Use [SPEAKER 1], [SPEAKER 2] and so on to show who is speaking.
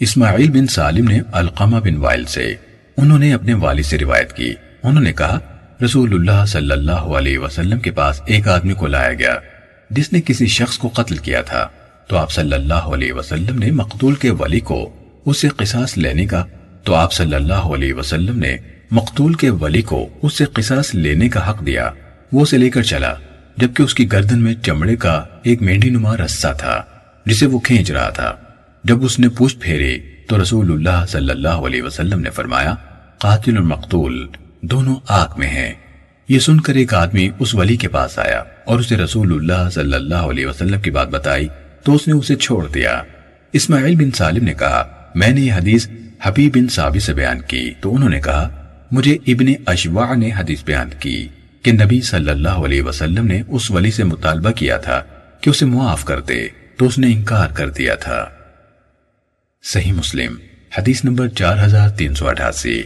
[SPEAKER 1] اسماعیل بن سالم نے القمہ بن وائل سے انہوں نے اپنے والد سے روایت کی۔ انہوں نے کہا، رسول اللہ صلی اللہ علیہ وسلم کے پاس ایک آدمی کو لایا گیا، جس نے کسی شخص کو قتل کیا تھا۔ تو آپ صلی اللہ علیہ وسلم نے مقتول کے ولی کو اس سے قصاص لینے کا، تو آپ صلی اللہ علیہ وسلم نے مقتول کے ولی کو اس سے قصاص لینے کا حق دیا۔ وہ اسے لے کر چلا، جبکہ اس کی گردن میں چمڑے کا ایک مینڈی نما رسہ تھا، جسے وہ کھینچ رہا تھا۔ जब उसने पूछ फेरे तो रसूलुल्लाह सल्लल्लाहु अलैहि वसल्लम ने फरमाया, कातिल और मकतूल दोनों आग में हैं। ये सुनकर एक आदमी उस वली के पास आया और उसे रसूलुल्लाह सल्लल्लाहु अलैहि वसल्लम की बात बताई तो उसने उसे छोड़ दिया। इस्माइल बिन सालिम ने कहा, मैंने ये हदीस हबीब बिन साबी से बयान की। तो उन्होंने कहा, मुझे इब्ने अशवा ने हदीस बयान की कि नबी सल्लल्लाहु अलैहि वसल्लम ने उस वली से मुतालबा किया था कि उसे मुआफ कर दे तो उसने इनकार कर दिया था। صحیح مسلم حدیث نمبر چار ہزار تین سو اٹھاسی۔